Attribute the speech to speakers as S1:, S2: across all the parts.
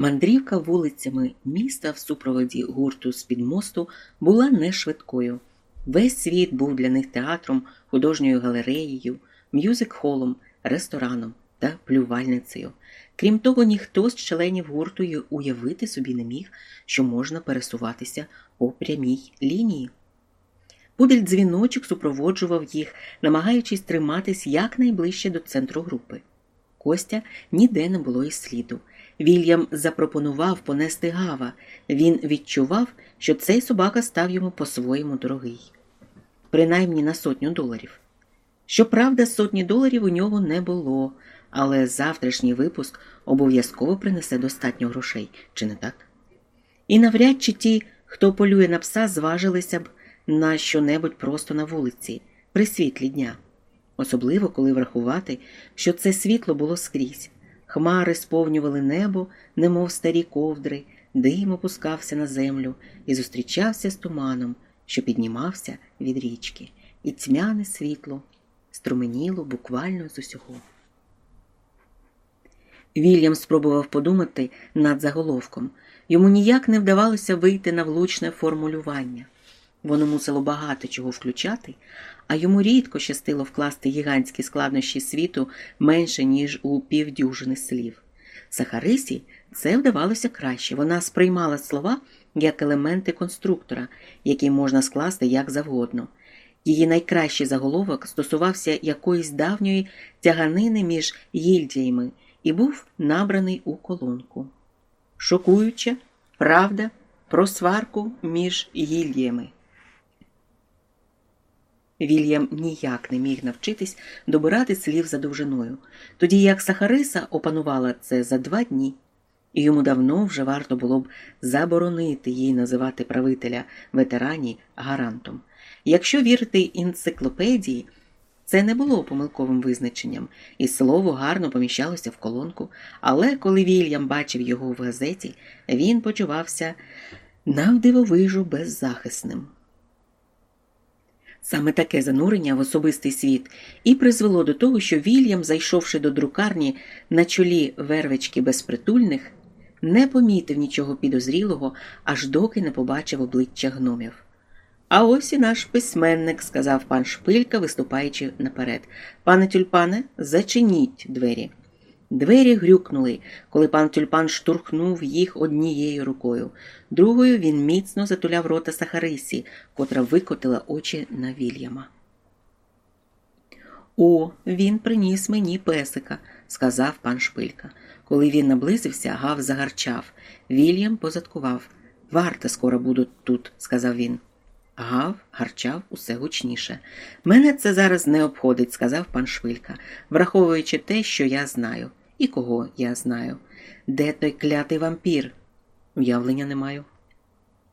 S1: Мандрівка вулицями міста в супроводі гурту з-під мосту була не швидкою. Весь світ був для них театром, художньою галереєю, м'юзик-холом, рестораном та плювальницею. Крім того, ніхто з членів гурту уявити собі не міг, що можна пересуватися по прямій лінії. Пудель дзвіночок супроводжував їх, намагаючись триматись якнайближче до центру групи. Костя ніде не було і сліду. Вільям запропонував понести гава. Він відчував, що цей собака став йому по-своєму дорогий, принаймні на сотню доларів. Щоправда, сотні доларів у нього не було, але завтрашній випуск обов'язково принесе достатньо грошей, чи не так? І навряд чи ті, хто полює на пса, зважилися б на що-небудь просто на вулиці, при світлі дня, особливо коли врахувати, що це світло було скрізь. Хмари сповнювали небо, немов старі ковдри, дим опускався на землю і зустрічався з туманом, що піднімався від річки, і тьмяне світло струменіло буквально з усього. Вільям спробував подумати над заголовком. Йому ніяк не вдавалося вийти на влучне формулювання. Воно мусило багато чого включати, а йому рідко щастило вкласти гігантські складнощі світу менше, ніж у півдюжини слів. Сахарисі це вдавалося краще. Вона сприймала слова як елементи конструктора, які можна скласти як завгодно. Її найкращий заголовок стосувався якоїсь давньої тяганини між гільдіями і був набраний у колонку. Шокуюча правда про сварку між гільдіями. Вільям ніяк не міг навчитись добирати слів за довжиною, тоді як Сахариса опанувала це за два дні, і йому давно вже варто було б заборонити їй називати правителя ветерані гарантом. Якщо вірити енциклопедії, це не було помилковим визначенням, і слово гарно поміщалося в колонку, але коли Вільям бачив його в газеті, він почувався навдивовижу беззахисним. Саме таке занурення в особистий світ і призвело до того, що Вільям, зайшовши до друкарні на чолі вервички безпритульних, не помітив нічого підозрілого, аж доки не побачив обличчя гномів. А ось і наш письменник, сказав пан Шпилька, виступаючи наперед. Пане тюльпане, зачиніть двері. Двері грюкнули, коли пан тюльпан штурхнув їх однією рукою. Другою він міцно затуляв рота Сахарисі, котра викотила очі на Вільяма. О, він приніс мені песика, сказав пан Шпилька. Коли він наблизився, гав загарчав. Вільям позадкував. Варта скоро буду тут, сказав він. Гав гарчав усе гучніше. Мене це зараз не обходить, сказав пан Швилька, враховуючи те, що я знаю, і кого я знаю. Де той клятий вампір? Уявлення не маю.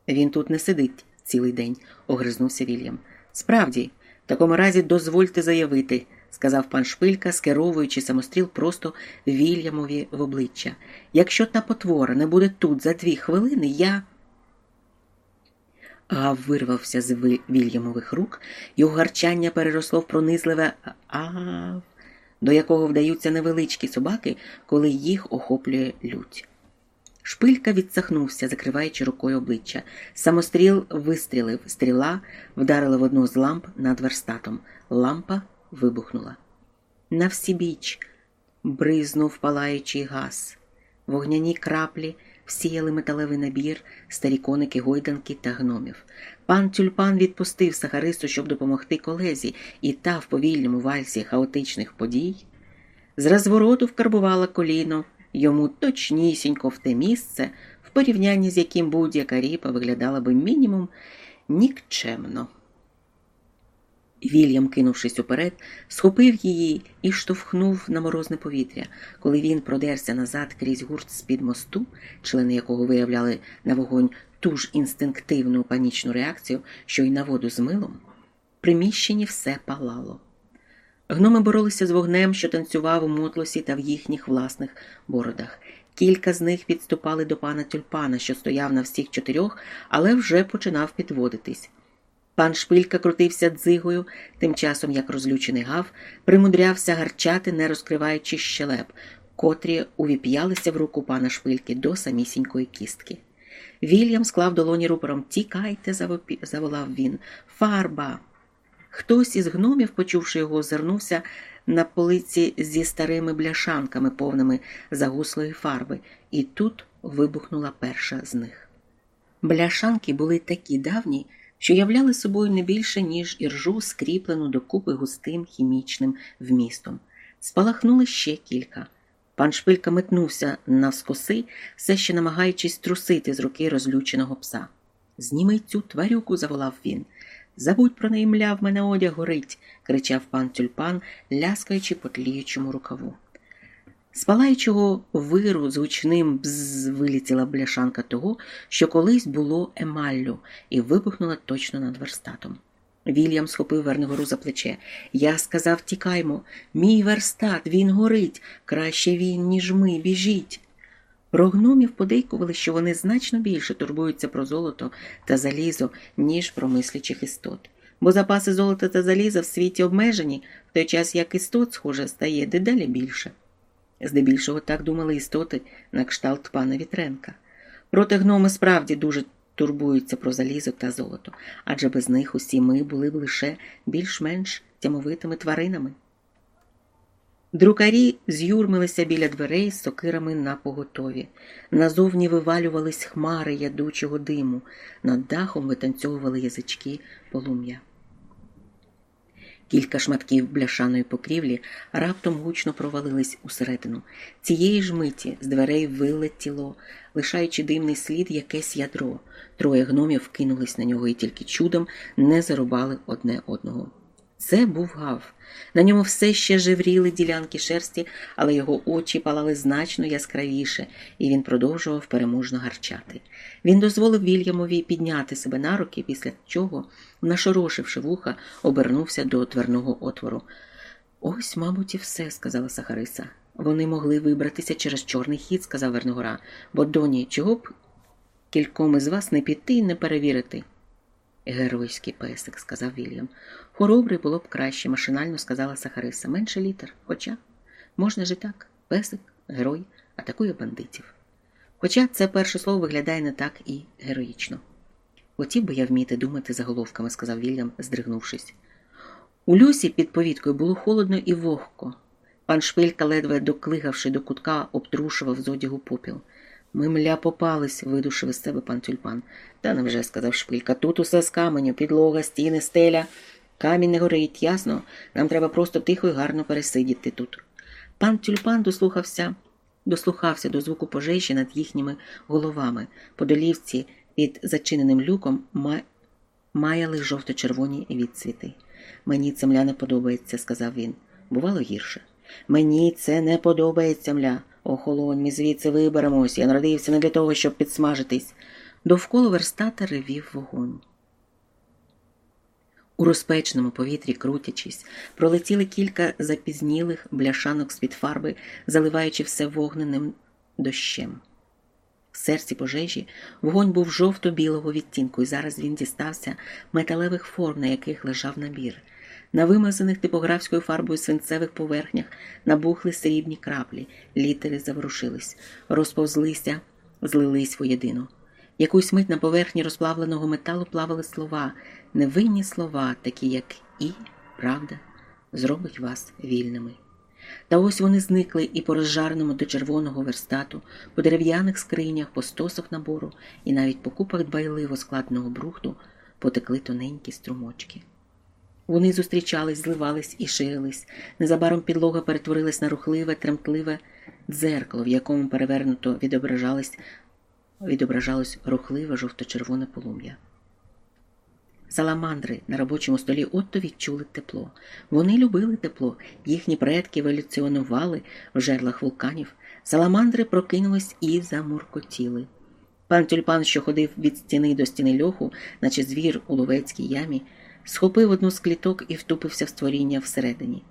S1: Він тут не сидить цілий день, огризнувся Вільям. Справді, в такому разі дозвольте заявити, сказав пан Шпилька, скеровуючи самостріл просто Вільямові в обличчя. Якщо та потвора не буде тут за дві хвилини, я. Гав вирвався з Вільямових рук, його гарчання переросло в пронизливе ав, до якого вдаються невеличкі собаки, коли їх охоплює лють. Шпилька відсахнувся, закриваючи рукою обличчя. Самостріл вистрілив, стріла вдарила в одну з ламп над верстатом. Лампа вибухнула. На всі біч бризнув палаючий газ, вогняні краплі всіяли металевий набір, старі коники, гойданки та гномів. Пан тюльпан відпустив Сахарису, щоб допомогти колезі, і та в повільному вальсі хаотичних подій. З розвороту вкарбувала коліно йому точнісінько в те місце, в порівнянні з яким будь-яка ріпа виглядала би мінімум нікчемно. Вільям, кинувшись уперед, схопив її і штовхнув на морозне повітря. Коли він продерся назад крізь гурт з-під мосту, члени якого виявляли на вогонь ту ж інстинктивну панічну реакцію, що й на воду з милом, в приміщенні все палало. Гноми боролися з вогнем, що танцював у мотлосі та в їхніх власних бородах. Кілька з них підступали до пана тюльпана, що стояв на всіх чотирьох, але вже починав підводитись. Пан Шпилька крутився дзигою, тим часом як розлючений гав, примудрявся гарчати, не розкриваючи щелеп. котрі увіп'ялися в руку пана шпильки до самісінької кістки. Вільям склав долоні рупором Тікайте, заволав він. Фарба. Хтось із гномів, почувши його, озирнувся на полиці зі старими бляшанками, повними загуслої фарби, і тут вибухнула перша з них. Бляшанки були такі давні, що являли собою не більше, ніж іржу, скріплену докупи густим хімічним вмістом. Спалахнули ще кілька. Пан Шпилька метнувся навскоси, все ще намагаючись трусити з руки розлюченого пса. Зніми цю тварюку, заволав він. Забудь про неї мля, в мене одяг горить, кричав пан тюльпан, ляскаючи по тліючому рукаву. З палаючого виру з гучним бзз вилітіла бляшанка того, що колись було емаллю, і вибухнула точно над верстатом. Вільям схопив Вернигору за плече. Я сказав, тікаймо. Мій верстат, він горить. Краще він, ніж ми, біжіть. Про гномів подейкували, що вони значно більше турбуються про золото та залізо, ніж про мислячих істот. Бо запаси золота та заліза в світі обмежені, в той час як істот, схоже, стає дедалі більше. Здебільшого так думали істоти на кшталт пана Вітренка. Проте гноми справді дуже турбуються про залізо та золото, адже без них усі ми були б лише більш-менш тямовитими тваринами. Друкарі з'юрмилися біля дверей з сокирами на поготові. Назовні вивалювались хмари ядучого диму, над дахом витанцьовували язички полум'я. Кілька шматків бляшаної покрівлі раптом гучно провалились усередину. Цієї ж миті з дверей вилетіло, лишаючи димний слід якесь ядро. Троє гномів кинулись на нього і тільки чудом не зарубали одне одного. Це був гав. На ньому все ще жевріли ділянки шерсті, але його очі палали значно яскравіше, і він продовжував переможно гарчати. Він дозволив Вільямові підняти себе на руки, після чого, нашорошивши вуха, обернувся до дверного отвору. Ось, мабуть, і все, сказала Сахариса. Вони могли вибратися через чорний хід, сказав Верногора, бо доні, чого б кільком із вас не піти і не перевірити. Геройський песик, сказав Вільям. Хоробрий було б краще, машинально сказала Сахариса. Менше літер. Хоча можна ж і так. Песик, герой, атакує бандитів. Хоча це перше слово виглядає не так і героїчно. Хотів би я вміти думати заголовками, сказав Вільям, здригнувшись. У Люсі під повіткою було холодно і вогко. Пан Шпилька, ледве доклигавши до кутка, обтрушував з одягу попіл. Ми мля попались, видушив із себе пан тюльпан. Та невже, сказав Шпилька, тут усе з каменю, підлога, стіни, стеля. Камінь не горить, ясно? Нам треба просто тихо і гарно пересидіти тут. Пан тюльпан дослухався, дослухався до звуку пожежі над їхніми головами. По долівці під зачиненим люком ма... маяли жовто-червоні відцвіти. Мені це мля не подобається, сказав він. Бувало гірше. Мені це не подобається, мля. Охолонь, ми звідси виберемось. Я народився не для того, щоб підсмажитись. Довкола верстата ревів вогонь. У розпечному повітрі, крутячись, пролетіли кілька запізнілих бляшанок з-під фарби, заливаючи все вогненим дощем. В серці пожежі вогонь був жовто-білого відтінку, і зараз він дістався металевих форм, на яких лежав набір. На вимазаних типографською фарбою свинцевих поверхнях набухли срібні краплі, літери заворушились, розповзлися, злились воєдино. Якусь мить на поверхні розплавленого металу плавали слова, невинні слова, такі як і, правда, зробить вас вільними. Та ось вони зникли і по розжареному до червоного верстату, по дерев'яних скринях, по стосах набору і навіть по купах дбайливо складеного брухту потекли тоненькі струмочки. Вони зустрічались, зливались і ширились. Незабаром підлога перетворилась на рухливе, тремтливе дзеркало, в якому перевернуто відображалось, рухливе жовто-червоне полум'я. Саламандри на робочому столі отто відчули тепло. Вони любили тепло, їхні предки еволюціонували в жерлах вулканів. Саламандри прокинулись і замуркотіли. Пан тюльпан, що ходив від стіни до стіни льоху, наче звір у ловецькій ямі, схопив одну з кліток і втупився в створіння всередині.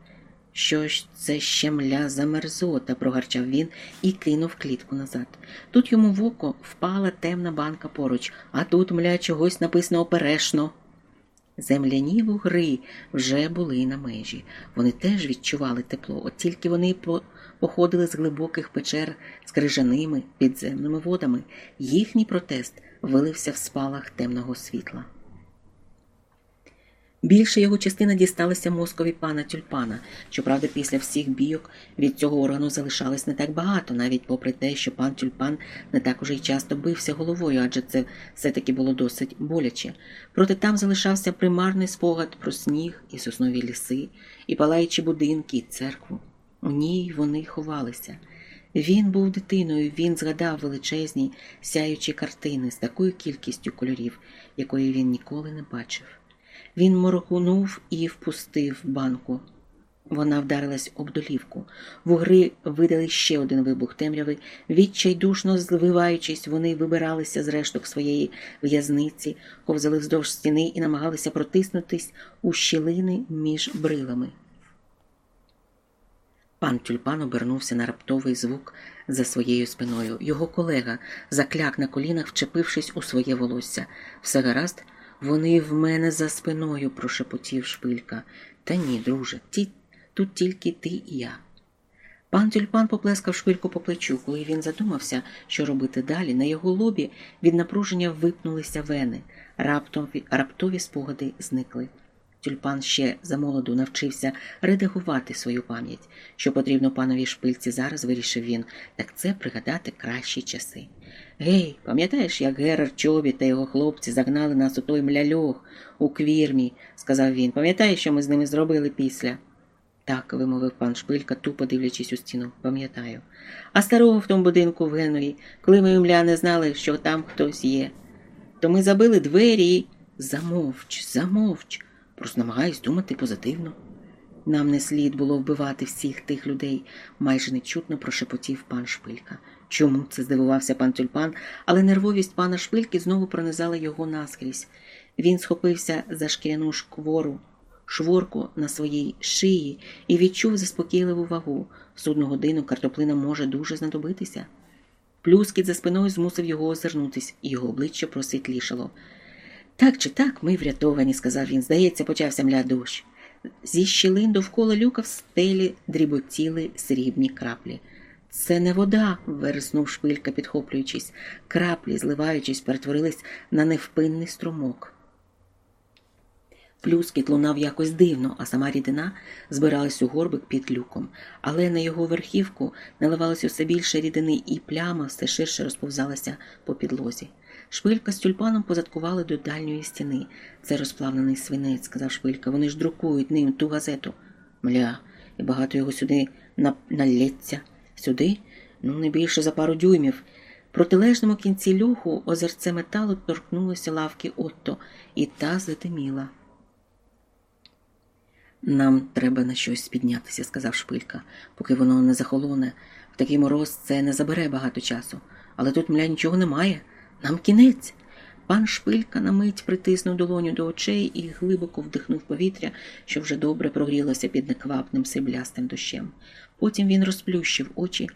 S1: Що ж це ще мля за мерзота, прогарчав він і кинув клітку назад. Тут йому в око впала темна банка поруч, а тут мля чогось написано оперешно. Земляні вугри вже були на межі. Вони теж відчували тепло, от тільки вони походили з глибоких печер з крижаними підземними водами. Їхній протест вилився в спалах темного світла. Більша його частина дісталася мозкові пана тюльпана. Щоправда, після всіх бійок від цього органу залишалось не так багато, навіть попри те, що пан тюльпан не так уже й часто бився головою, адже це все-таки було досить боляче. Проте там залишався примарний спогад про сніг і соснові ліси, і палаючі будинки, і церкву. У ній вони ховалися. Він був дитиною, він згадав величезні сяючі картини з такою кількістю кольорів, якої він ніколи не бачив. Він моргнув і впустив банку. Вона вдарилась об долівку. Вугри видали ще один вибух темряви. Відчайдушно звиваючись, вони вибиралися з решток своєї в'язниці, ковзали вздовж стіни і намагалися протиснутись у щілини між брилами. Пан тюльпан обернувся на раптовий звук за своєю спиною. Його колега закляк на колінах, вчепившись у своє волосся. Все гаразд. Вони в мене за спиною, прошепотів шпилька. Та ні, друже, ті, тут тільки ти і я. Пан тюльпан поплескав шпильку по плечу, коли він задумався, що робити далі. На його лобі від напруження випнулися вени, раптом раптові спогади зникли. Тюльпан ще замолоду навчився редагувати свою пам'ять. Що потрібно панові шпильці зараз, вирішив він, так це пригадати кращі часи. Гей, пам'ятаєш, як Герар Чобі та його хлопці загнали нас у той мляльох у квірмі, сказав він. Пам'ятаєш, що ми з ними зробили після? Так, вимовив пан Шпилька, тупо дивлячись у стіну, пам'ятаю. А старого в тому будинку в Генові, коли ми мля не знали, що там хтось є, то ми забили двері і. Замовч, замовч. Просто намагаюсь думати позитивно. Нам не слід було вбивати всіх тих людей, майже нечутно прошепотів пан Шпилька. Чому це здивувався пан тюльпан, але нервовість пана Шпильки знову пронизала його наскрізь. Він схопився за шкіряну шквору, шворку на своїй шиї і відчув заспокійливу вагу. В судну годину картоплина може дуже знадобитися. Плюскіт за спиною змусив його озирнутись, і його обличчя просвітлішало. Так чи так, ми врятовані, сказав він. Здається, почався мля дощ. Зі щілин довкола люка в стелі дріботіли срібні краплі. Це не вода, вереснув шпилька, підхоплюючись. Краплі, зливаючись, перетворились на невпинний струмок. Плюскіт лунав якось дивно, а сама рідина збиралась у горбик під люком, але на його верхівку наливалося все більше рідини, і пляма все ширше розповзалася по підлозі. Шпилька з тюльпаном позадкували до дальньої стіни. Це розплавлений свинець, сказав Шпилька. Вони ж друкують ним ту газету. Мля, і багато його сюди налється. Сюди, ну, не більше за пару дюймів. Протилежному кінці люху озерце металу торкнулося лавки Отто, і та затеміла. Нам треба на щось піднятися, сказав Шпилька, поки воно не захолоне. В такий мороз це не забере багато часу. Але тут мля нічого немає. Нам кінець. Пан Шпилька на мить притиснув долоню до очей і глибоко вдихнув повітря, що вже добре прогрілося під неквапним сріблястим дощем. Потім він розплющив очі.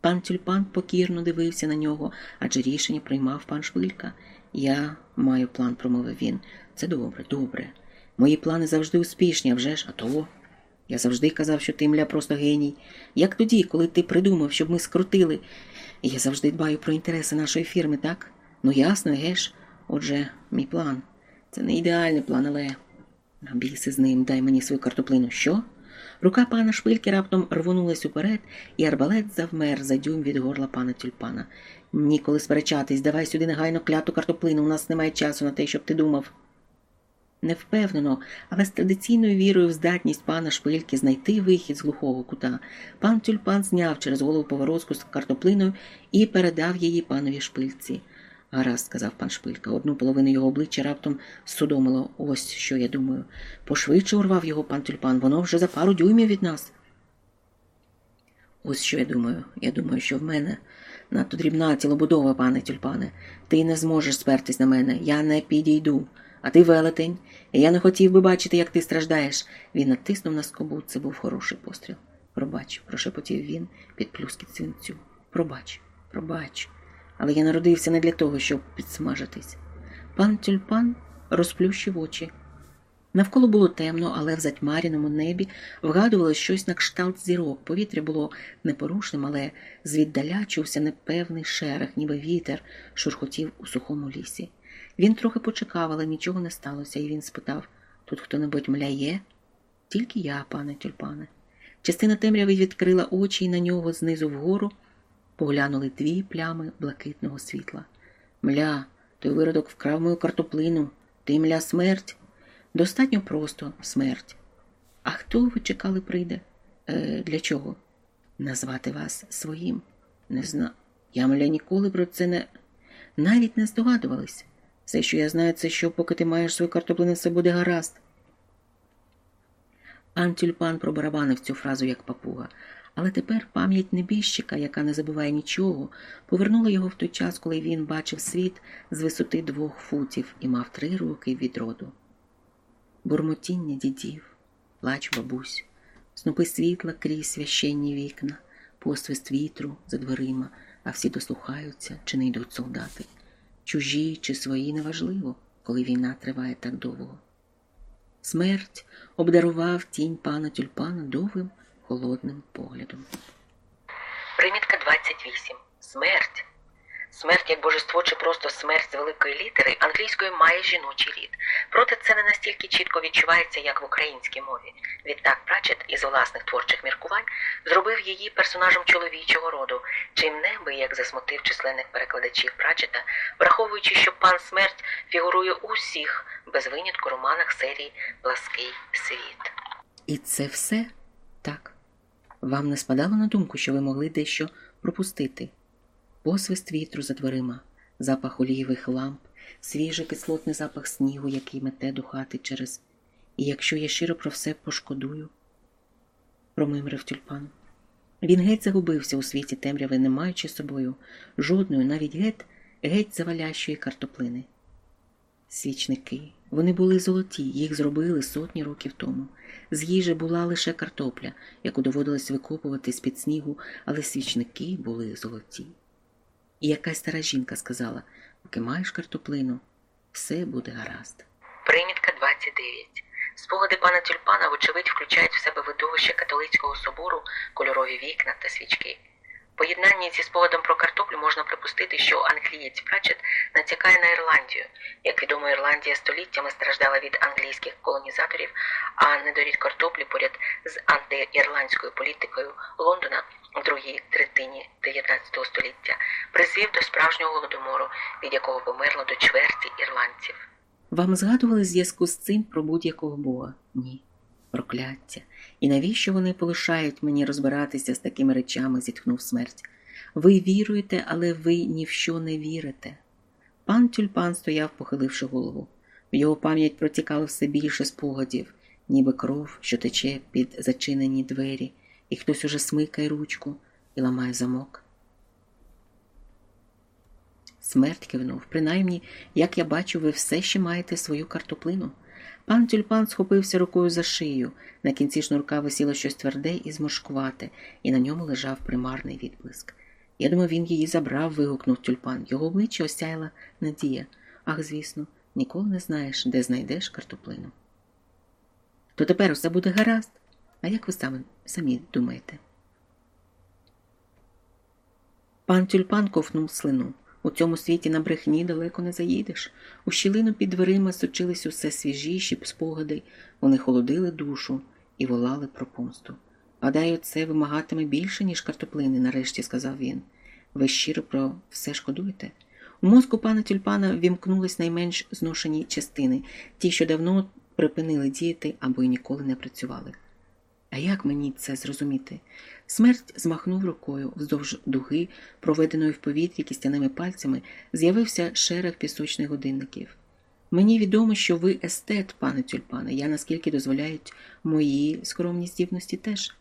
S1: Пан тюльпан покірно дивився на нього, адже рішення приймав пан Шпилька. Я маю план, промовив він. Це добре, добре. Мої плани завжди успішні, а вже ж, а того. Я завжди казав, що ти мля просто геній. Як тоді, коли ти придумав, щоб ми скрутили. я завжди дбаю про інтереси нашої фірми, так? Ну, ясно, геш. Отже, мій план. Це не ідеальний план, але. Біси з ним, дай мені свою картоплину. Що? Рука пана шпильки раптом рвонулась уперед, і арбалет завмер за дюйм від горла пана тюльпана. Ніколи сперечатись, давай сюди негайно кляту картоплину, у нас немає часу на те, щоб ти думав. Невпевнено, але з традиційною вірою в здатність пана шпильки знайти вихід з глухого кута, пан тюльпан зняв через голову поворозку з картоплиною і передав її панові шпильці. Гаразд, сказав пан Шпилька. Одну половину його обличчя раптом судомило. Ось що я думаю. Пошвидше урвав його пан тюльпан, воно вже за пару дюймів від нас. Ось що я думаю. Я думаю, що в мене надто дрібна тілобудова, пане тюльпане. Ти не зможеш спертись на мене. Я не підійду. А ти велетень. І я не хотів би бачити, як ти страждаєш. Він натиснув на скобу. Це був хороший постріл. Пробач, прошепотів він під плюскіт свинцю. Пробач, пробач але я народився не для того, щоб підсмажитись. Пан тюльпан розплющив очі. Навколо було темно, але в затьмаряному небі вгадувалось щось на кшталт зірок. Повітря було непорушним, але звіддаля чувся непевний шерех, ніби вітер шурхотів у сухому лісі. Він трохи почекав, але нічого не сталося, і він спитав тут хто небудь мляє? Тільки я, пане тюльпане. Частина темряви відкрила очі і на нього знизу вгору поглянули дві плями блакитного світла. Мля, той виродок вкрав мою картоплину, ти мля смерть. Достатньо просто смерть. А хто ви чекали прийде? Е, Для чого? Назвати вас своїм? Не знаю. Я мля ніколи про це не навіть не здогадувались. Все, що я знаю, це що, поки ти маєш свою картоплину, все буде гаразд. Антюльпан пробарабанив цю фразу як папуга, але тепер пам'ять небіжчика, яка не забуває нічого, повернула його в той час, коли він бачив світ з висоти двох футів і мав три роки від роду. Бурмотіння дідів, плач бабусь, снопи світла крізь священні вікна, посвист вітру за дверима, а всі дослухаються, чи не йдуть солдати. Чужі чи свої неважливо, коли війна триває так довго. Смерть обдарував тінь пана тюльпана довгим холодним поглядом.
S2: Примітка 28. Смерть. Смерть як божество чи просто смерть з великої літери англійською має жіночий рід. Проте це не настільки чітко відчувається, як в українській мові. Відтак Прачет із власних творчих міркувань зробив її персонажем чоловічого роду, чим неби як засмутив численних перекладачів Прачета, враховуючи, що пан смерть фігурує у всіх без винятку романах серії Плаский світ.
S1: І це все так. Вам не спадало на думку, що ви могли дещо пропустити? Посвист вітру за дверима, запах олієвих ламп, свіжий кислотний запах снігу, який мете до хати через. І якщо я щиро про все пошкодую, промимрив тюльпан. Він геть загубився у світі темряви, не маючи з собою жодної, навіть геть, геть завалящої картоплини. Свічники, вони були золоті, їх зробили сотні років тому. З їжі була лише картопля, яку доводилось викопувати з-під снігу, але свічники були золоті. І якась стара жінка сказала поки маєш картоплину, все буде гаразд.
S2: Примітка 29. Спогади пана Тюльпана, вочевидь, включають в себе видовище католицького собору, кольорові вікна та свічки. Поєднанні зі спогадом про картоплю можна припустити, що англієць Прачет натякає на Ірландію. Як відомо, Ірландія століттями страждала від англійських колонізаторів, а недорід картоплі поряд з антиірландською політикою Лондона в другій третині 19 століття призвів до справжнього голодомору, від якого померло до чверті ірландців.
S1: Вам згадували зв'язку з цим про будь-якого бога? Ні. Прокляття. І навіщо вони полишають мені розбиратися з такими речами? зітхнув смерть. Ви віруєте, але ви ні в що не вірите. Пан тюльпан стояв, похиливши голову. В його пам'ять протікало все більше спогадів, ніби кров, що тече під зачинені двері, і хтось уже смикає ручку і ламає замок. Смерть кивнув. Принаймні, як я бачу, ви все ще маєте свою картоплину. Пан тюльпан схопився рукою за шию. На кінці шнурка висіло щось тверде і зморшкувате, і на ньому лежав примарний відблиск. Я думав, він її забрав, вигукнув тюльпан. Його обличчя осяяла надія. Ах, звісно, ніколи не знаєш, де знайдеш картоплину. То тепер усе буде гаразд. А як ви самі, самі думаєте? Пан тюльпан ковнув слину. У цьому світі на брехні далеко не заїдеш. У щілину під дверима сочились усе свіжіші спогади, вони холодили душу і волали про помсту. Гадаю, це вимагатиме більше, ніж картоплини, нарешті сказав він. Ви щиро про все шкодуєте? У мозку пана тюльпана вімкнулись найменш зношені частини, ті, що давно припинили діяти або й ніколи не працювали. А як мені це зрозуміти? Смерть змахнув рукою вздовж дуги, проведеної в повітрі кістяними пальцями, з'явився шерех пісочних годинників. Мені відомо, що ви естет, пане тюльпане, я наскільки дозволяють мої скромні здібності теж.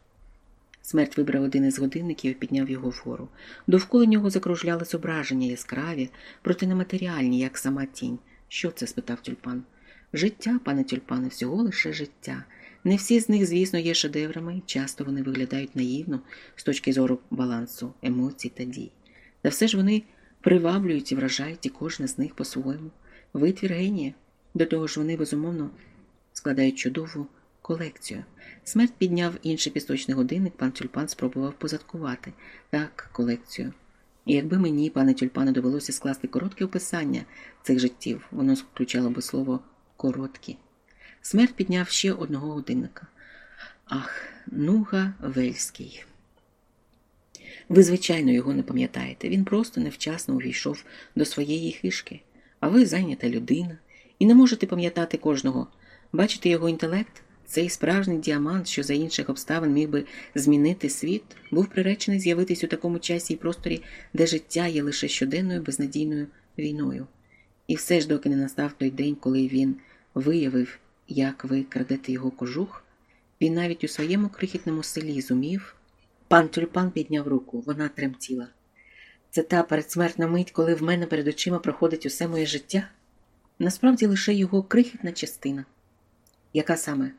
S1: Смерть вибрав один із годинників і підняв його вгору. Довкола нього закружляли зображення яскраві, проте нематеріальні, як сама тінь. Що це? спитав тюльпан. Життя, пане тюльпане, всього лише життя. Не всі з них, звісно, є шедеврами, часто вони виглядають наївно з точки зору балансу, емоцій та дій. Та все ж вони приваблюють і вражають і кожне з них по-своєму. Витвір генія. До того ж, вони, безумовно, складають чудову колекцію. Смерть підняв інший пісочний годинник, пан тюльпан спробував позадкувати так, колекцію. І якби мені, пане тюльпане, довелося скласти коротке описання цих життів, воно включало би слово короткі. Смерть підняв ще одного годинника. Ах, Нуга Вельський. Ви, звичайно, його не пам'ятаєте. Він просто невчасно увійшов до своєї хишки, а ви зайнята людина і не можете пам'ятати кожного. Бачите його інтелект? Цей справжній діамант, що за інших обставин міг би змінити світ, був приречений з'явитись у такому часі і просторі, де життя є лише щоденною безнадійною війною. І все ж, доки не настав той день, коли він виявив, як ви крадете його кожух, він навіть у своєму крихітному селі зумів. Пан тюльпан підняв руку, вона тремтіла. Це та передсмертна мить, коли в мене перед очима проходить усе моє життя. Насправді лише його крихітна частина. Яка саме?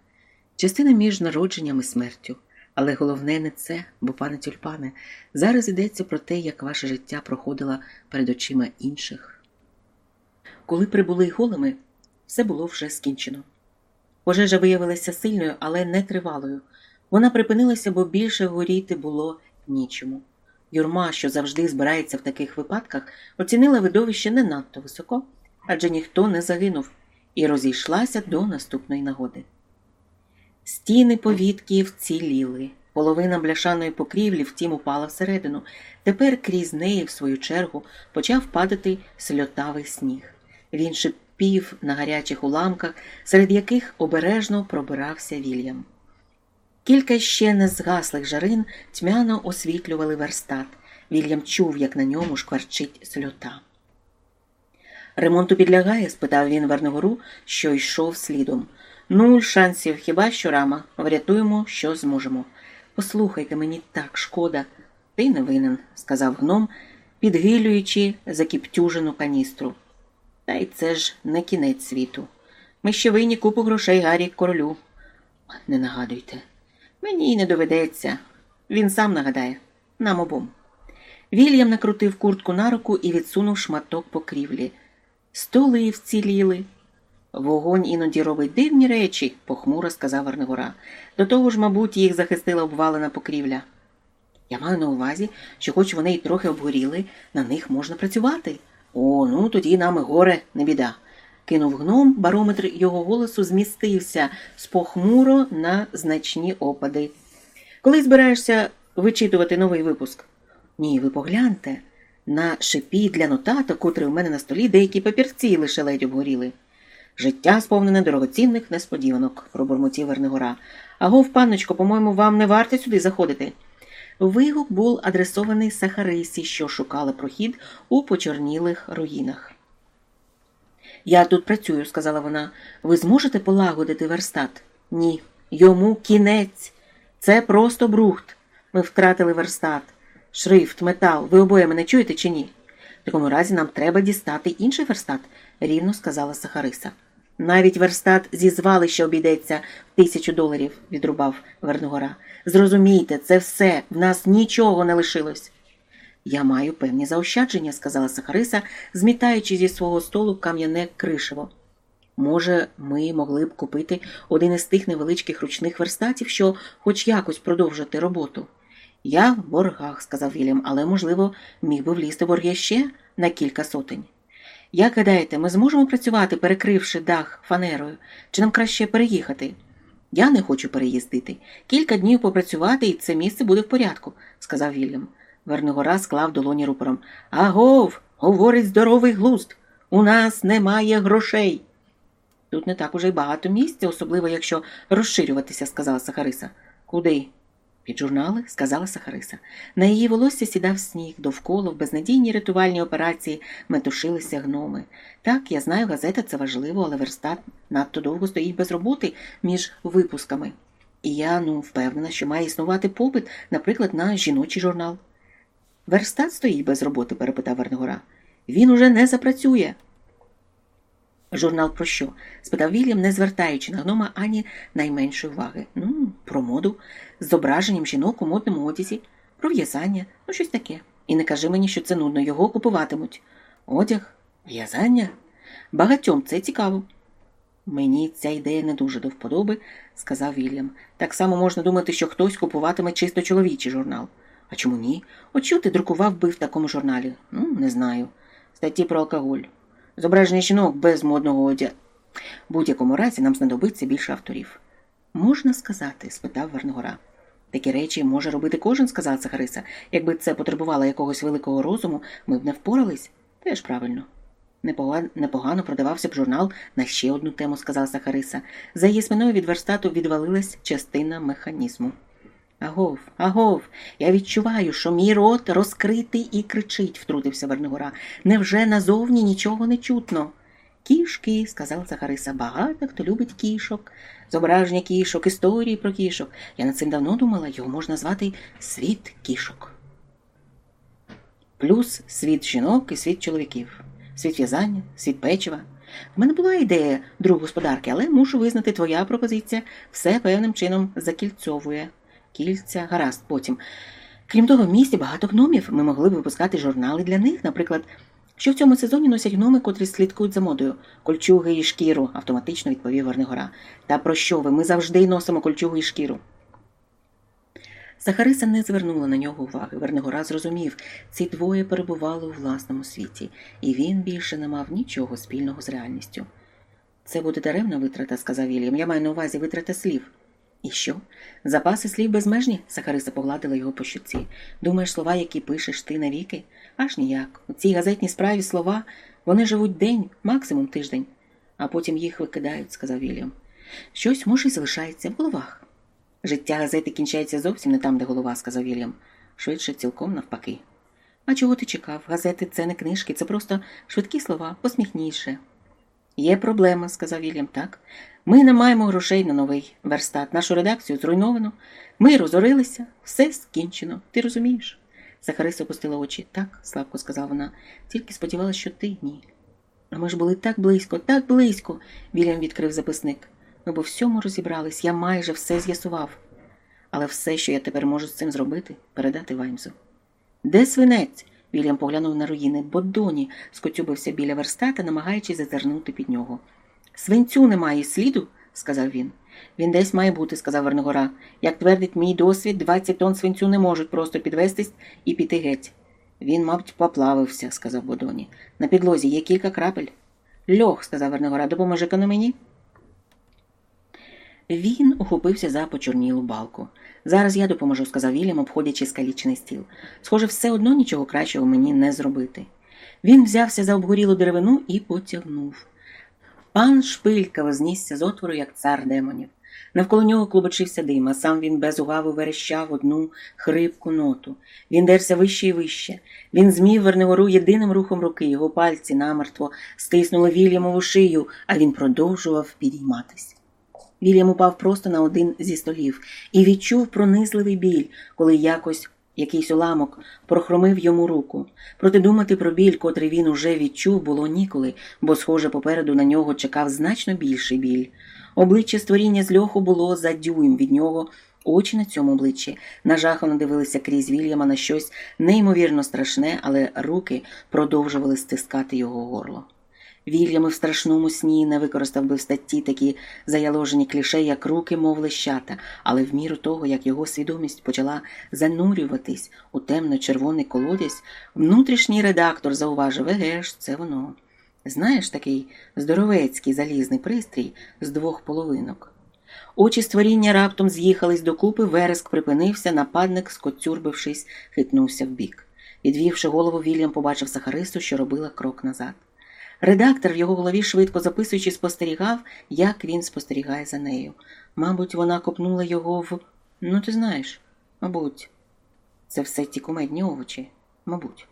S1: Частина між народженням і смертю. Але головне не це, бо, пане тюльпане, зараз йдеться про те, як ваше життя проходило перед очима інших. Коли прибули голими, все було вже скінчено. Пожежа виявилася сильною, але не тривалою. Вона припинилася, бо більше горіти було нічому. Юрма, що завжди збирається в таких випадках, оцінила видовище не надто високо, адже ніхто не загинув, і розійшлася до наступної нагоди. Стіни повітки вціліли. Половина бляшаної покрівлі, втім, упала всередину. Тепер крізь неї, в свою чергу, почав падати сльотавий сніг. Він шипів на гарячих уламках, серед яких обережно пробирався Вільям. Кілька ще не згаслих жарин тьмяно освітлювали верстат. Вільям чув, як на ньому шкварчить сльота. Ремонту підлягає? спитав він Верногору, що йшов слідом. Нуль шансів, хіба що рама. Врятуємо, що зможемо. Послухайте, мені так шкода. Ти не винен, сказав гном, підгилюючи закіптюжену каністру. Та й це ж не кінець світу. Ми ще винні купу грошей Гаррі королю. Не нагадуйте. Мені й не доведеться. Він сам нагадає нам обом. Вільям накрутив куртку на руку і відсунув шматок покрівлі. Столи вціліли. Вогонь іноді робить дивні речі, похмуро сказав Арнегора. До того ж, мабуть, їх захистила обвалена покрівля. Я маю на увазі, що, хоч вони й трохи обгоріли, на них можна працювати. О, ну тоді нам і горе не біда. Кинув гном, барометр його голосу змістився з похмуро на значні опади. Коли збираєшся вичитувати новий випуск? Ні, ви погляньте. На шипі для нотаток, котрий у мене на столі деякі папірці лише ледь обгоріли. Життя сповнене дорогоцінних несподіванок, пробурмотів Вернигора. Агов, панночко, по-моєму, вам не варто сюди заходити. Вигук був адресований Сахарисі, що шукали прохід у почорнілих руїнах. Я тут працюю, сказала вона. Ви зможете полагодити верстат? Ні. Йому кінець. Це просто брухт. Ми втратили верстат. Шрифт, метал. Ви обоє мене чуєте чи ні? В такому разі нам треба дістати інший верстат, рівно сказала Сахариса. Навіть верстат зі звалища обійдеться в тисячу доларів, відрубав Верногора. Зрозумійте, це все, в нас нічого не лишилось. Я маю певні заощадження, сказала Сахариса, змітаючи зі свого столу кам'яне кришево. Може, ми могли б купити один із тих невеличких ручних верстатів, що хоч якось продовжити роботу. Я в боргах, сказав Вільям, але, можливо, міг би влізти в борги ще на кілька сотень. Як гадаєте, ми зможемо працювати, перекривши дах фанерою, чи нам краще переїхати? Я не хочу переїздити. Кілька днів попрацювати, і це місце буде в порядку, сказав Вільям. Вернигора склав долоні рупором. Агов, говорить здоровий глузд. У нас немає грошей. Тут не так уже й багато місця, особливо якщо розширюватися, сказала Сахариса. Куди? Під журнали, сказала Сахариса. На її волосся сідав сніг, довкола в безнадійній рятувальній операції метушилися гноми. Так, я знаю, газета це важливо, але верстат надто довго стоїть без роботи між випусками. І я ну, впевнена, що має існувати попит, наприклад, на жіночий журнал. Верстат стоїть без роботи? перепитав Вернигора. Він уже не запрацює. Журнал про що? спитав Вільям, не звертаючи на гнома ані найменшої уваги. Ну, про моду, зображенням жінок у модному одязі, про в'язання, ну щось таке. І не кажи мені, що це нудно, його купуватимуть. Одяг, в'язання. Багатьом це цікаво. Мені ця ідея не дуже до вподоби, сказав Вільям. Так само можна думати, що хтось купуватиме чисто чоловічий журнал. А чому ні? От ти друкував би в такому журналі? Ну, не знаю. Статті про алкоголь. Зображення жінок без модного одягу. В будь-якому разі нам знадобиться більше авторів. Можна сказати? спитав Верногора. Такі речі може робити кожен, сказала Сахариса. Якби це потребувало якогось великого розуму, ми б не впорались. Теж правильно. Непогано, продавався б журнал на ще одну тему, сказала Сахариса. За її спиною від верстату відвалилась частина механізму. Агов, агов, я відчуваю, що мій рот розкритий і кричить, втрутився Вернигора. Невже назовні нічого не чутно? Кішки, сказала Захариса, багато хто любить кішок, зображення кішок, історії про кішок. Я над цим давно думала, його можна звати світ кішок. Плюс світ жінок і світ чоловіків, світ в'язання, світ печива. В мене була ідея друг господарки, але мушу визнати, твоя пропозиція все певним чином закільцовує. Кільця, гаразд, потім. Крім того, в місті багато гномів. Ми могли б випускати журнали для них, наприклад, що в цьому сезоні носять гноми, котрі слідкують за модою, кольчуги і шкіру, автоматично відповів Вернигора. Та про що ви? Ми завжди носимо кольчугу і шкіру. Сахариса не звернула на нього уваги. Вернигора зрозумів, ці двоє перебували у власному світі, і він більше не мав нічого спільного з реальністю. Це буде даремна витрата, сказав Вільям. Я маю на увазі витрата слів. І що? Запаси слів безмежні? Сахариса погладила його по щуці. Думаєш, слова, які пишеш ти навіки? Аж ніяк. У цій газетній справі слова вони живуть день, максимум тиждень, а потім їх викидають, сказав Вільям. Щось, може, й залишається в головах. Життя газети кінчається зовсім не там, де голова, сказав Вільям. Швидше цілком навпаки. А чого ти чекав? Газети це не книжки, це просто швидкі слова, посміхніше. Є проблема, сказав Вільям, так. Ми не маємо грошей на новий верстат. Нашу редакцію зруйновано. Ми розорилися, все скінчено. Ти розумієш? Захариса опустила очі. Так, слабко сказала вона, тільки сподівалася, що ти ні. А ми ж були так близько, так близько. Вільям відкрив записник. Ми по всьому розібрались, я майже все з'ясував. Але все, що я тепер можу з цим зробити, передати Ваймсу. Де свинець? Вільям поглянув на руїни, бо доні скотюбився біля верстата, намагаючись зазирнути під нього. Свинцю немає сліду, сказав він. Він десь має бути, сказав Верногора. Як твердить мій досвід, 20 тонн свинцю не можуть просто підвестись і піти геть. Він, мабуть, поплавився, сказав Бодоні. На підлозі є кілька крапель. Льох, сказав Верногора, допоможе на мені. Він ухопився за почорнілу балку. Зараз я допоможу, сказав Вільям, обходячи скалічений стіл. Схоже, все одно нічого кращого мені не зробити. Він взявся за обгорілу деревину і потягнув. Пан шпилька вознісся з отвору, як цар демонів. Навколо нього клубочився дим, а сам він без угави верещав одну хрипку ноту. Він дерся вище і вище. Він змів Вернигору єдиним рухом руки, його пальці намертво стиснули Вільямову шию, а він продовжував підійматись. Вільям упав просто на один зі столів і відчув пронизливий біль, коли якось якийсь уламок прохромив йому руку. Проте думати про біль, котрий він уже відчув, було ніколи, бо, схоже, попереду на нього чекав значно більший біль. Обличчя створіння з льоху було за дюйм від нього. Очі на цьому обличчі нажахано дивилися крізь Вільяма на щось неймовірно страшне, але руки продовжували стискати його горло. Вільям в страшному сні не використав би в статті такі заяложені кліше, як руки, мов лещата, але в міру того, як його свідомість почала занурюватись у темно-червоний колодязь, внутрішній редактор зауважив, еге ж, це воно. Знаєш, такий здоровецький залізний пристрій з двох половинок. Очі створіння раптом з'їхались докупи, вереск припинився, нападник, скоцюрбившись, хитнувся вбік. Відвівши голову, Вільям побачив Сахарису, що робила крок назад. Редактор в його голові, швидко записуючи, спостерігав, як він спостерігає за нею. Мабуть, вона копнула його в. Ну, ти знаєш, мабуть, це все ті кумедні овочі, мабуть.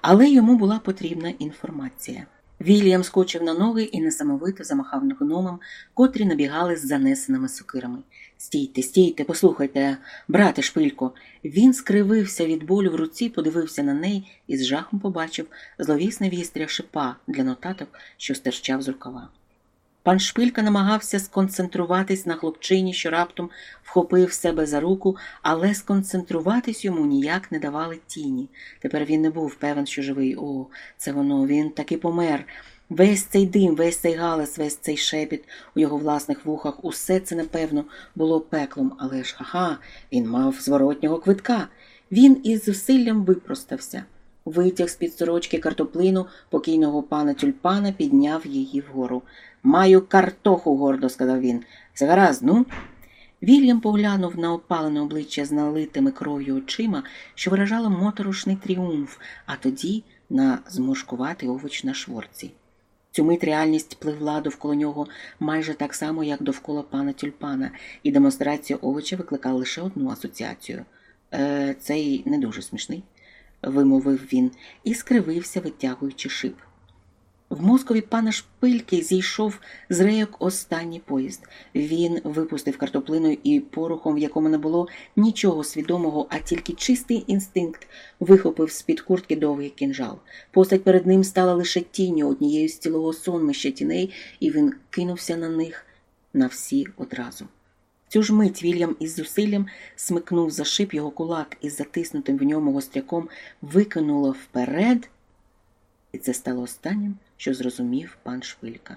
S1: Але йому була потрібна інформація. Вільям скочив на ноги і несамовито замахав гномам, котрі набігали з занесеними сокирами. Стійте, стійте, послухайте, брате шпилько. Він скривився від болю в руці, подивився на неї і з жахом побачив зловісне вістря шипа для нотаток, що стирчав з рукава. Пан Шпилька намагався сконцентруватись на хлопчині, що раптом вхопив себе за руку, але сконцентруватись йому ніяк не давали тіні. Тепер він не був певен, що живий. О, це воно, він таки помер. Весь цей дим, весь цей галас, весь цей шепіт у його власних вухах, усе це, напевно, було пеклом, але ж ха-ха, він мав зворотнього квитка. Він із зусиллям випростався, витяг з під сорочки картоплину покійного пана тюльпана, підняв її вгору. Маю картоху, гордо сказав він. Все гаразд, ну. Вільям поглянув на опалене обличчя з налитими кров'ю очима, що виражало моторошний тріумф, а тоді на зморшкуватий овоч на шворці. Цю мить реальність пливла довкола нього майже так само, як довкола пана тюльпана, і демонстрація овоча викликала лише одну асоціацію. Е, Цей не дуже смішний, вимовив він і скривився, витягуючи шип. В мозкові пана шпильки зійшов з рейок останній поїзд. Він випустив картоплину і порухом, в якому не було нічого свідомого, а тільки чистий інстинкт, вихопив з-під куртки довгий кінжал. Постать перед ним стала лише тінню однією з цілого сонмища тіней, і він кинувся на них на всі одразу. Цю ж мить Вільям із зусиллям смикнув за шип його кулак із затиснутим в ньому гостряком, викинуло вперед, і це стало останнім що зрозумів пан Швилька.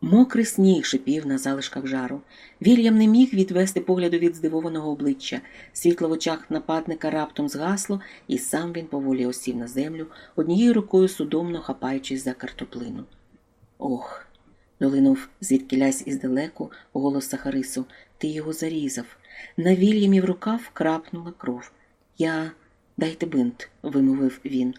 S1: Мокрий сніг шипів на залишках жару. Вільям не міг відвести погляду від здивованого обличчя. Світло в очах нападника раптом згасло, і сам він поволі осів на землю, однією рукою судомно хапаючись за картоплину. Ох, долинув звідкілясь іздалеку голос Сахарису. Ти його зарізав. На Вільямі в рукав крапнула кров. Я дайте бинт, вимовив він.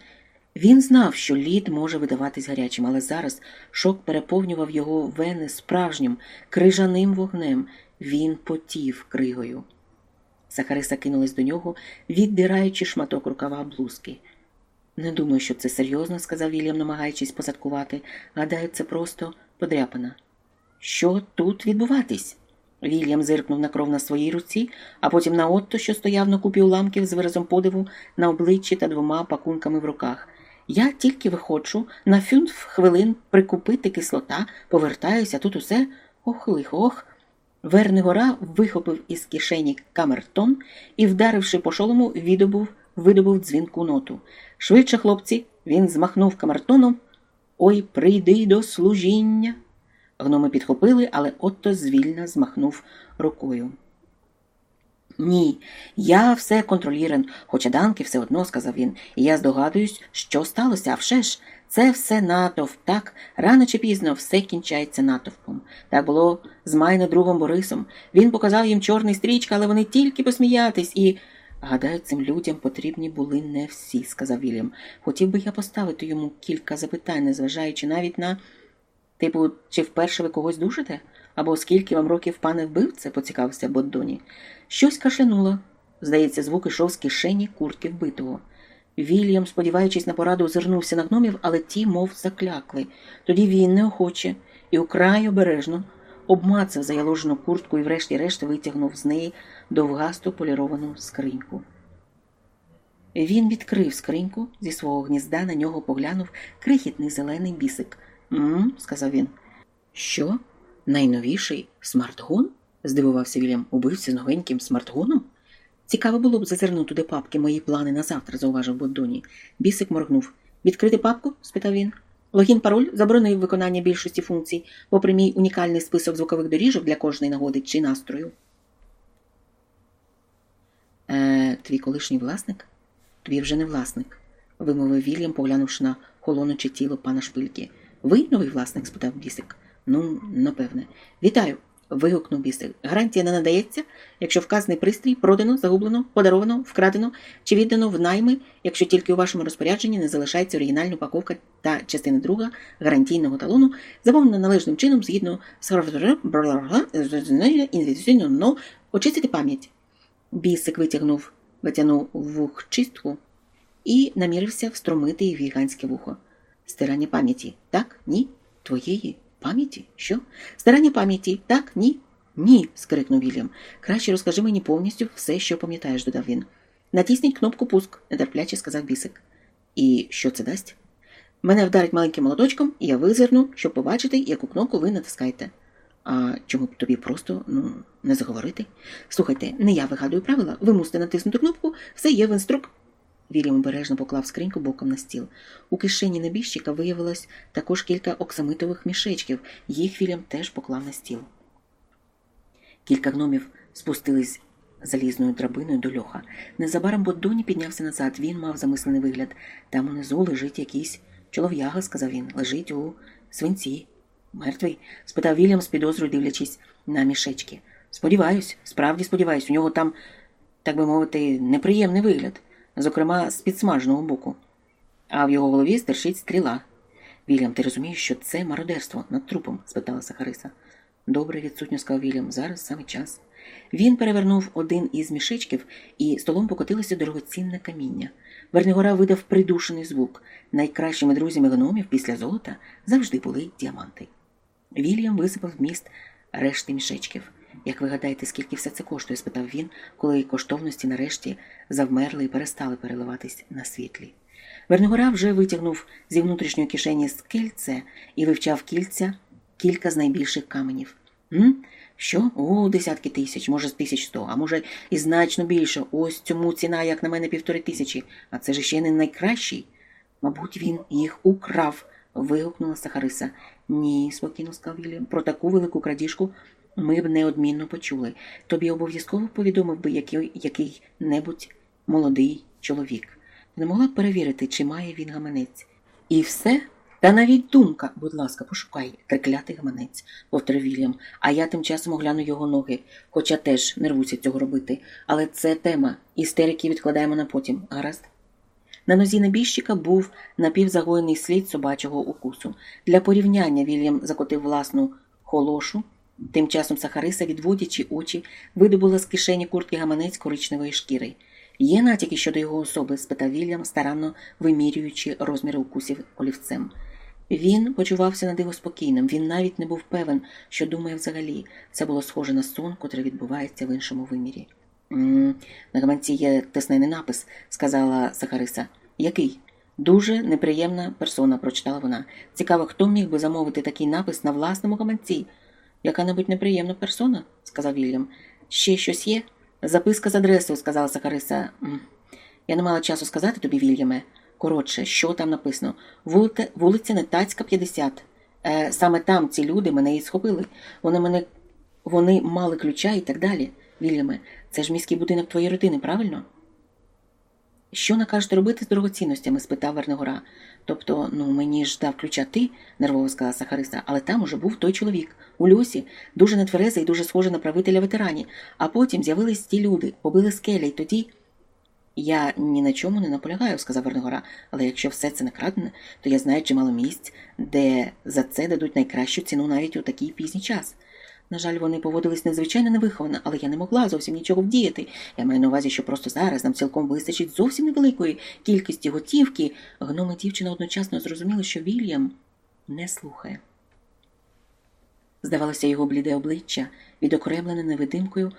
S1: Він знав, що лід може видаватись гарячим, але зараз шок переповнював його вени справжнім, крижаним вогнем. Він потів кригою. Сахариса кинулась до нього, віддираючи шматок рукава блузки. Не думаю, що це серйозно, сказав Вільям, намагаючись позадкувати. Гадаю, це просто подряпана. Що тут відбуватись? Вільям зиркнув на кров на своїй руці, а потім на Отто, що стояв на купі уламків з виразом подиву на обличчі та двома пакунками в руках. Я тільки виходжу на фюнф хвилин прикупити кислота, повертаюся, тут усе ох лихо, ох. Вернигора вихопив із кишені камертон і, вдаривши по шолому, відобув, видобув дзвінку ноту. Швидше, хлопці, він змахнув камертоном. Ой, прийди до служіння. Гноми підхопили, але отто звільно змахнув рукою. Ні, я все контролірен, хоча Данки все одно, сказав він, і я здогадуюсь, що сталося, а вже ж, це все натовп, так, рано чи пізно все кінчається натовпом. Так було з майно другом Борисом. Він показав їм чорний стрічка, але вони тільки посміятись і. Гадаю, цим людям потрібні були не всі, сказав Вільям. Хотів би я поставити йому кілька запитань, незважаючи навіть на. Типу, чи вперше ви когось душите? Або скільки вам років пане вбивце, поцікавився Боддоні. Щось кашлянуло. Здається, звук ішов з кишені куртки вбитого. Вільям, сподіваючись на пораду, озирнувся на гномів, але ті, мов заклякли. Тоді він неохоче і украй обережно обмацав заяложену куртку і, врешті-решт, витягнув з неї довгасту поліровану скриньку. Він відкрив скриньку зі свого гнізда, на нього поглянув крихітний зелений бісик. «М-м», – сказав він. Що? Найновіший смартгон? здивувався Вільям. Убився з новеньким смартгоном? Цікаво було б зазирнути туди папки мої плани на завтра, зауважив Боддоні. Бісик моргнув. Відкрити папку? спитав він. Логін пароль заборонив виконання більшості функцій, попри мій унікальний список звукових доріжок для кожної нагоди чи настрою. Е, Твій колишній власник? Твій вже не власник, вимовив Вільям, поглянувши на холоноче тіло пана шпильки. Ви новий власник? спитав бісик. Ну, напевне. Вітаю. вигукнув бісик. Гарантія не надається, якщо вказаний пристрій продано, загублено, подаровано, вкрадено чи віддано в найми, якщо тільки у вашому розпорядженні не залишається оригінальна упаковка та частина друга гарантійного талону, замовлена належним чином згідно з інвестиційно очистити пам'ять. Бісик витягнув, витягнув вухчистку і намірився встромити її в гігантське вухо. Стирання пам'яті, так? Ні? Твоєї пам'яті? Що? Стирання пам'яті, так? Ні? Ні. скрикнув Вільям. Краще розкажи мені повністю все, що пам'ятаєш, додав він. Натисніть кнопку пуск, нетерпляче сказав бісик. І що це дасть? Мене вдарить маленьким молоточком, і я визирну, щоб побачити, яку кнопку ви натискаєте. А чому б тобі просто ну, не заговорити? Слухайте, не я вигадую правила, ви мусите натиснути кнопку, все є в інструк. Вільям обережно поклав скриньку боком на стіл. У кишені небіжчика виявилось також кілька оксамитових мішечків. Їх Вільям теж поклав на стіл. Кілька гномів спустились залізною драбиною до льоха. Незабаром Бодоні піднявся назад. Він мав замислений вигляд. Там унизу лежить якийсь чолов'яга, сказав він. Лежить у свинці. Мертвий? спитав Вільям з підозрою, дивлячись на мішечки. Сподіваюсь, справді сподіваюсь, у нього там, так би мовити, неприємний вигляд, зокрема, з підсмаженого боку. А в його голові стерчить стріла. Вільям, ти розумієш, що це мародерство над трупом? спитала Сахариса. Добре, відсутньо сказав Вільям, зараз саме час. Він перевернув один із мішечків, і столом покотилося дорогоцінне каміння. Вернигора видав придушений звук. Найкращими друзями гномів після золота завжди були діаманти. Вільям висипав вміст решти мішечків. Як ви гадаєте, скільки все це коштує? спитав він, коли коштовності нарешті завмерли і перестали переливатись на світлі. Вернигора вже витягнув зі внутрішньої кишені скельце і вивчав кільця кілька з найбільших каменів. «М? Що? О, десятки тисяч, може, з тисяч сто, а може, і значно більше. Ось цьому ціна, як на мене, півтори тисячі, а це ж ще не найкращий. Мабуть, він їх украв, вигукнула Сахариса. Ні, спокійно сказав Вільям. Про таку велику крадіжку ми б неодмінно почули. Тобі обов'язково повідомив би який, який-небудь молодий чоловік. Не могла б перевірити, чи має він гаманець. І все? Та навіть думка, будь ласка, пошукай, треклятий гаманець, повторив Вільям, а я тим часом огляну його ноги, хоча теж не рвуся цього робити. Але це тема. Істерики відкладаємо на потім, гаразд? На нозі небіжчика був напівзагоєний слід собачого укусу. Для порівняння Вільям закотив власну холошу. Тим часом Сахариса, відводячи очі, видобула з кишені куртки гаманець коричневої шкіри. Є натяки щодо його особи? спитав Вільям, старанно вимірюючи розміри укусів олівцем. Він почувався на диво спокійним, він навіть не був певен, що думає взагалі. Це було схоже на сон, котрий відбувається в іншому вимірі. «М -м, на гаманці є тиснений напис, сказала Сахариса. Який? Дуже неприємна персона, прочитала вона. Цікаво, хто міг би замовити такий напис на власному гаманці? Яка-небудь неприємна персона? сказав Вільям. Ще щось є? Записка з адресою, сказала Сахариса. Я не мала часу сказати тобі, Вільяме. Коротше, що там написано? Вулиця, вулиця Нетацька, 50. Е, Саме там ці люди мене і схопили. Вони мене вони мали ключа і так далі. Вільяме, це ж міський будинок твоєї родини, правильно? Що накажете робити з дорогоцінностями? спитав Вернигора. Тобто, ну мені ж дав ключа ти, нервово сказала Сахариса, але там уже був той чоловік у льосі, дуже нетверезий і дуже схожий на правителя ветерані. А потім з'явились ті люди, побили скеля, і тоді. Я ні на чому не наполягаю, сказав Вернигора, але якщо все це не крадене, то я знаю чимало місць, де за це дадуть найкращу ціну навіть у такий пізній час. На жаль, вони поводились надзвичайно невиховано, але я не могла зовсім нічого вдіяти. Я маю на увазі, що просто зараз нам цілком вистачить зовсім невеликої кількості готівки. Гном і дівчина одночасно зрозуміли, що Вільям не слухає. Здавалося, його бліде обличчя, відокремлене невидимкою,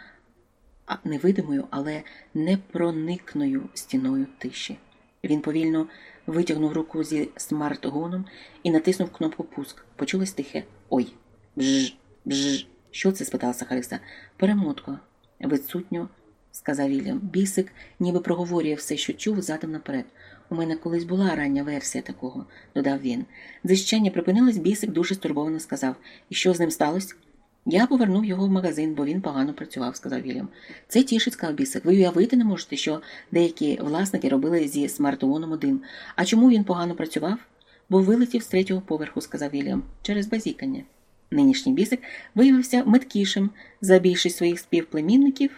S1: а невидимою, але непроникною стіною тиші. Він повільно витягнув руку зі смартгоном і натиснув кнопку пуск. Почулось тихе Ой, бжж, бжж. Що це? спитала Сахариса. Перемотка. Відсутньо, сказав Вільям. Бісик ніби проговорює все, що чув, задом наперед. У мене колись була рання версія такого, додав він. Зищання припинилось, бісик дуже стурбовано сказав. І що з ним сталося? Я повернув його в магазин, бо він погано працював, сказав Вільям. Це тішить, сказав бісик. Ви уявити не можете, що деякі власники робили зі смартфоном один. А чому він погано працював? Бо вилетів з третього поверху, сказав Вільям, через базікання. Нинішній бісик виявився меткішим за більшість своїх співплемінників.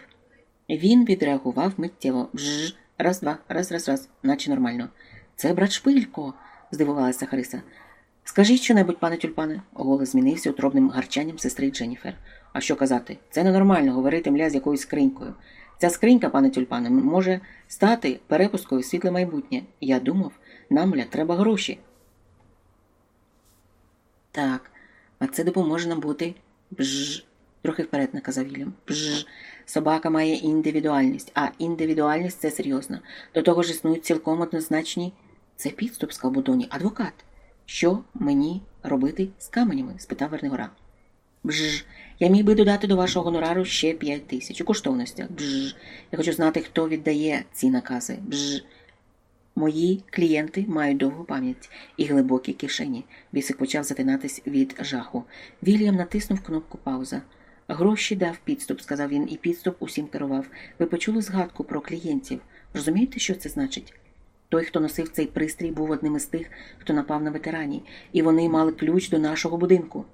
S1: Він відреагував миттєво Бжж, раз, два, раз, раз, раз, наче нормально. Це брат Шпилько, здивувалася Хариса. Скажіть що-небудь, пане тюльпане, голос змінився утробним гарчанням сестри Дженніфер. А що казати? Це ненормально говорити мля з якоюсь скринькою. Ця скринька, пане тюльпане, може стати перепускою світле майбутнє. Я думав, нам мля треба гроші. Так, це допоможе нам бути бж. Трохи вперед наказав Вільям. Бж. Собака має індивідуальність, а індивідуальність це серйозно. До того ж існують цілком однозначні. Це підступ, сказав Будоні, адвокат. Що мені робити з каменями? спитав Вернигора. Бж. Я міг би додати до вашого гонорару ще п'ять тисяч у коштовностях. Бж. Я хочу знати, хто віддає ці накази. Бж. Мої клієнти мають довгу пам'ять і глибокі кишені. Бісик почав затинатись від жаху. Вільям натиснув кнопку пауза. Гроші дав підступ, сказав він, і підступ усім керував. Ви почули згадку про клієнтів. Розумієте, що це значить? Той, хто носив цей пристрій, був одним із тих, хто напав на ветерані, і вони мали ключ до нашого будинку.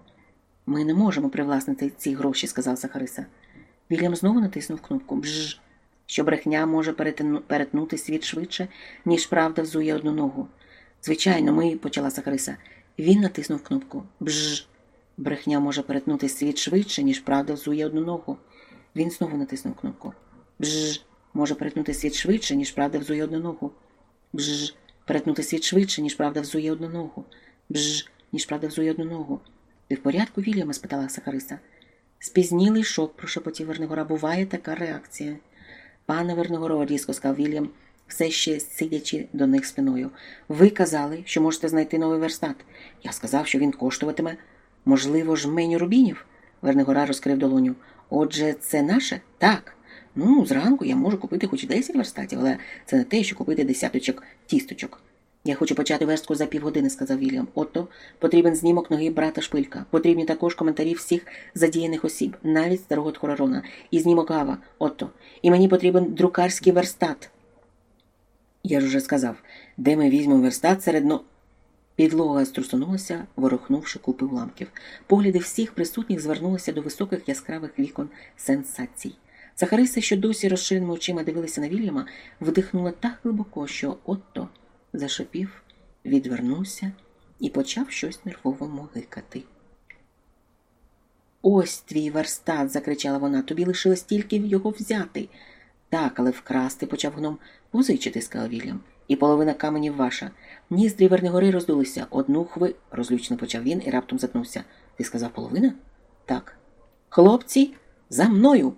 S1: Ми не можемо привласнити ці гроші, сказав Сахариса. Вільям знову натиснув кнопку Бжж, що брехня може перетнути світ швидше, ніж правда взує одну ногу. Звичайно, ми, почала Сахариса. Він натиснув кнопку Бжж. Брехня може перетнути світ швидше, ніж правда взує одну ногу. Він знову натиснув кнопку. Бжж. Може перетнути світ швидше, ніж правда взує одну ногу. Бжж. Перетнути світ швидше, ніж правда взує одну ногу. Бжж. Ніж правда взує одну ногу. Ти в порядку, Вільяма? спитала Сахариса. Спізнілий шок, прошепотів Вернигора. Буває така реакція. Пане Вернигоро, різко сказав Вільям, все ще сидячи до них спиною. Ви казали, що можете знайти новий верстат. Я сказав, що він коштуватиме, можливо, жменю рубінів. Вернигора розкрив долоню. Отже, це наше? Так. Ну, зранку я можу купити хоч 10 верстатів, але це не те, що купити десяточок тісточок. Я хочу почати верстку за півгодини, сказав Вільям. Отто потрібен знімок ноги брата Шпилька. Потрібні також коментарі всіх задіяних осіб, навіть старого Тхорарона, і знімок Гава, Отто. І мені потрібен друкарський верстат. Я ж уже сказав, де ми візьмемо верстат серед но... Підлога струсунулася, ворухнувши купи уламків. Погляди всіх присутніх звернулися до високих яскравих вікон сенсацій. Захариса, що досі розширеними очима дивилися на Вільяма, вдихнула так глибоко, що Отто зашипів, відвернувся і почав щось нервово могикати. Ось твій верстат, закричала вона, тобі лишилось тільки його взяти. Так, але вкрасти, почав гном. Позичити, сказав Вільям. І половина каменів ваша. Ніздрі Вернигори роздулися. Одну хви, розлючно почав він і раптом затнувся. Ти сказав половина? Так. Хлопці, за мною.